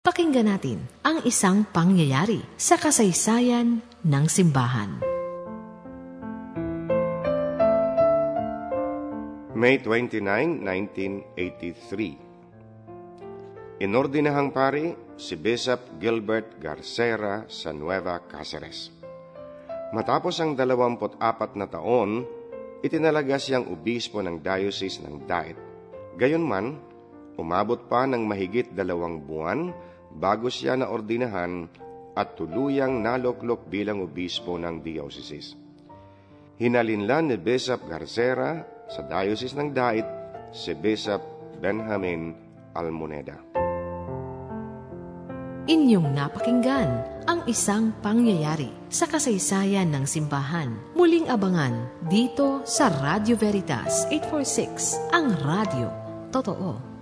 Pakinggan natin ang isang pangyayari sa kasaysayan ng simbahan. May 29, 1983 Inordinahang pari si Bishop Gilbert Garcera sa Nueva Cáceres. Matapos ang 24 na taon, itinalaga siyang obispo ng Diocese ng Daet. Gayunman, umabot pa ng mahigit dalawang buwan bago siya na ordinahan at tuluyang naloklok bilang obispo ng diocese. Hinalinlan ni Bishop Garcera sa diocese ng Dait si Bishop Benjamin Almoneda. Inyong napakinggan ang isang pangyayari sa kasaysayan ng simbahan. Muling abangan dito sa Radio Veritas 846, ang radio. Totoo.